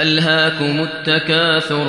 أَلْهَاكُمُ التَّكَاثُرُ